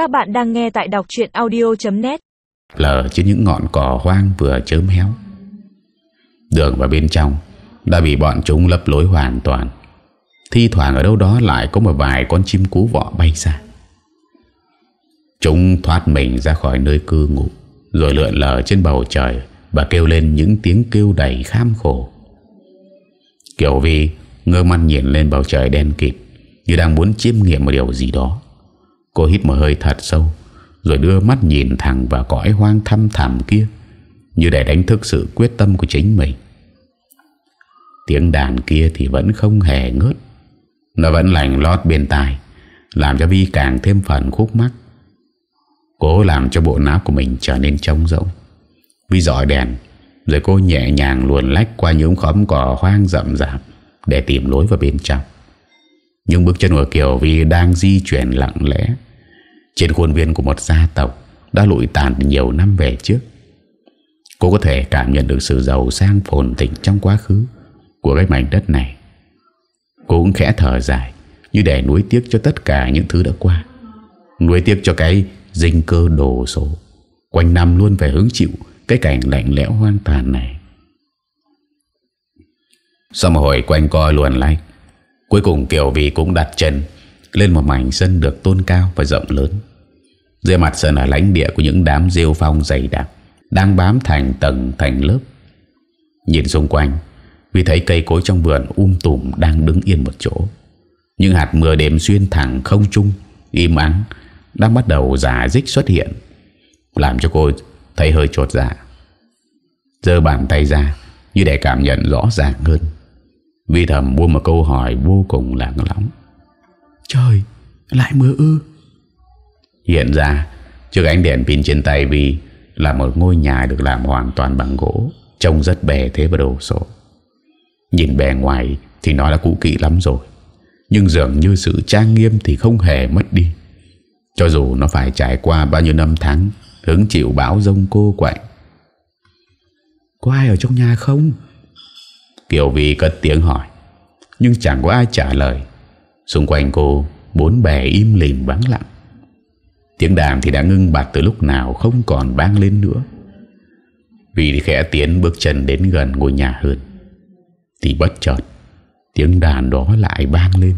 Các bạn đang nghe tại đọc chuyện audio.net Lờ trên những ngọn cỏ hoang vừa chớm héo. Đường vào bên trong, Đã bị bọn chúng lấp lối hoàn toàn. Thi thoảng ở đâu đó lại có một vài con chim cú vọ bay ra. Chúng thoát mình ra khỏi nơi cư ngụ, Rồi lượn lờ trên bầu trời Và kêu lên những tiếng kêu đầy kham khổ. Kiểu vì ngơ mắt nhìn lên bầu trời đen kịt, Như đang muốn chiêm nghiệm một điều gì đó. Cô hít một hơi thật sâu, Rồi đưa mắt nhìn thẳng vào cõi hoang thăm thẳm kia, Như để đánh thức sự quyết tâm của chính mình. Tiếng đàn kia thì vẫn không hề ngớt. Nó vẫn lành lót bên tai, Làm cho Vi càng thêm phần khúc mắc. Cố làm cho bộ não của mình trở nên trống rỗng. Vi dọi đèn, Rồi cô nhẹ nhàng luồn lách qua những khóm cỏ hoang rậm rạp Để tìm lối vào bên trong. Nhưng bước chân của Kiều Vi đang di chuyển lặng lẽ. Trên khuôn viên của một gia tộc Đã lụi tàn nhiều năm về trước. Cô có thể cảm nhận được sự giàu sang phồn thịnh trong quá khứ Của cái mảnh đất này. Cô cũng khẽ thở dài Như để nuối tiếc cho tất cả những thứ đã qua Nuối tiếc cho cái dinh cơ đồ số Quanh năm luôn phải hứng chịu Cái cảnh lạnh lẽo hoang tàn này. Sau một hồi quanh coi luồn lách, Cuối cùng Kiều Vy cũng đặt chân lên một mảnh sân được tôn cao và rộng lớn. Dưới mặt sân là lãnh địa của những đám rêu phong dày đặc, Đang bám thành tầng thành lớp. Nhìn xung quanh, Vì thấy cây cối trong vườn um tùm đang đứng yên một chỗ. Những hạt mưa đêm xuyên thẳng không trung, Im ắng, Đang bắt đầu giả dích xuất hiện, Làm cho cô thấy hơi trột dạ. Giơ bàn tay ra, Như để cảm nhận rõ ràng hơn. Vi thầm buông một câu hỏi vô cùng lặng lóng Trời Lại mưa ư. Hiện ra Trước ánh đèn pin trên tay Vi Là một ngôi nhà được làm hoàn toàn bằng gỗ Trông rất bề thế và đồ sộ. Nhìn bề ngoài Thì nó đã cũ kỹ lắm rồi Nhưng dường như sự trang nghiêm Thì không hề mất đi. Cho dù nó phải trải qua bao nhiêu năm tháng Hứng chịu bão rông cô quạnh. Có ai ở trong nhà không? Kiều Vi cất tiếng hỏi Nhưng chẳng có ai trả lời Xung quanh cô, Bốn bè im lìm vắng lặng. Tiếng đàn thì đã ngưng bặt từ lúc nào Không còn vang lên nữa. Vì khẽ tiến bước chân đến gần ngôi nhà hơn Thì bất chợt, Tiếng đàn đó lại vang lên,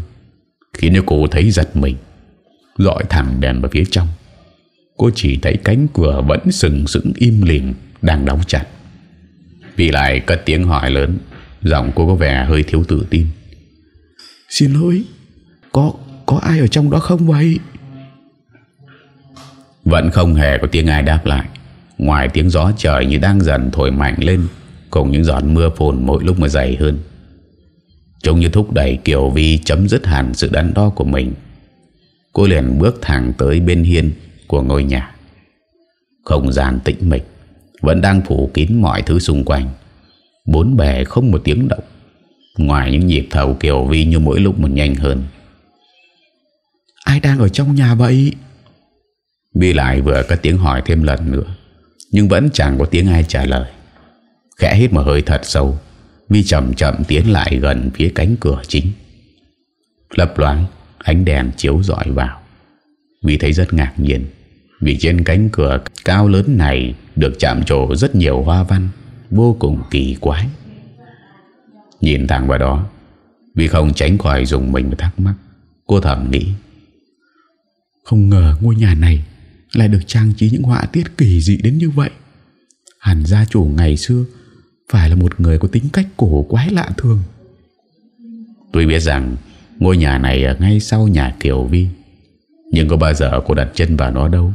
Khiến cho cô thấy giật mình. Dọi thẳng đèn vào phía trong, Cô chỉ thấy cánh cửa vẫn sừng sững im lìm, Đang đóng chặt. Vì lại cất tiếng hỏi lớn, Giọng cô có vẻ hơi thiếu tự tin. Xin lỗi có có ai ở trong đó không vậy? Vẫn không hề có tiếng ai đáp lại. Ngoài tiếng gió trời như đang dần thổi mạnh lên, Cùng những giọt mưa phồn mỗi lúc mà dày hơn. Trông như thúc đẩy Kiều Vi chấm dứt hẳn sự đắn đo của mình. Cô liền bước thẳng tới bên hiên của ngôi nhà. Không gian tĩnh mịch, Vẫn đang phủ kín mọi thứ xung quanh. Bốn bề không một tiếng động. Ngoài những nhịp thầu Kiều Vi như mỗi lúc một nhanh hơn đang ở trong nhà vậy? Vi lại vừa có tiếng hỏi thêm lần nữa, Nhưng vẫn chẳng có tiếng ai trả lời. Khẽ hít một hơi thật sâu Vi chậm chậm tiến lại gần phía cánh cửa chính. Lập loáng, Ánh đèn chiếu dọi vào. Vi thấy rất ngạc nhiên, Vì trên cánh cửa cao lớn này Được chạm trổ rất nhiều hoa văn, Vô cùng kỳ quái. Nhìn thẳng vào đó Vì không tránh khỏi dùng mình và thắc mắc. Cô thầm nghĩ không ngờ ngôi nhà này Lại được trang trí những họa tiết kỳ dị đến như vậy. Hẳn gia chủ ngày xưa Phải là một người có tính cách cổ quái lạ thường. Tôi biết rằng Ngôi nhà này ở ngay sau nhà Kiều Vi, Nhưng có bao giờ cô đặt chân vào nó đâu.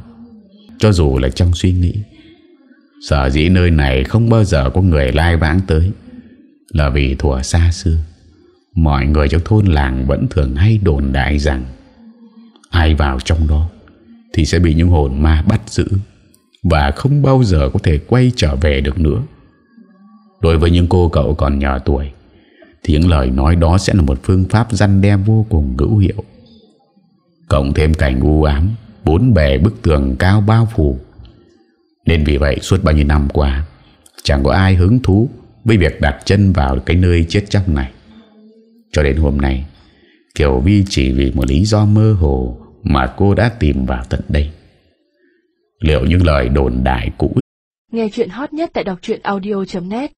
Cho dù là trong suy nghĩ, Sở dĩ nơi này không bao giờ có người lai vãng tới Là vì thuở xa xưa. Mọi người trong thôn làng vẫn thường hay đồn đại rằng Ai vào trong đó, Thì sẽ bị những hồn ma bắt giữ Và không bao giờ có thể quay trở về được nữa. Đối với những cô cậu còn nhỏ tuổi, Thì những lời nói đó sẽ là một phương pháp răn đe vô cùng hữu hiệu. Cộng thêm cảnh u ám, Bốn bề bức tường cao bao phủ. Nên vì vậy, suốt bao nhiêu năm qua, Chẳng có ai hứng thú Với việc đặt chân vào cái nơi chết chóc này. Cho đến hôm nay, Kiều Vi chỉ vì một lý do mơ hồ mà cô đã tìm vào tận đây. Liệu những lời đồn đại cũ Nghe chuyện hot nhất tại đọc audio.net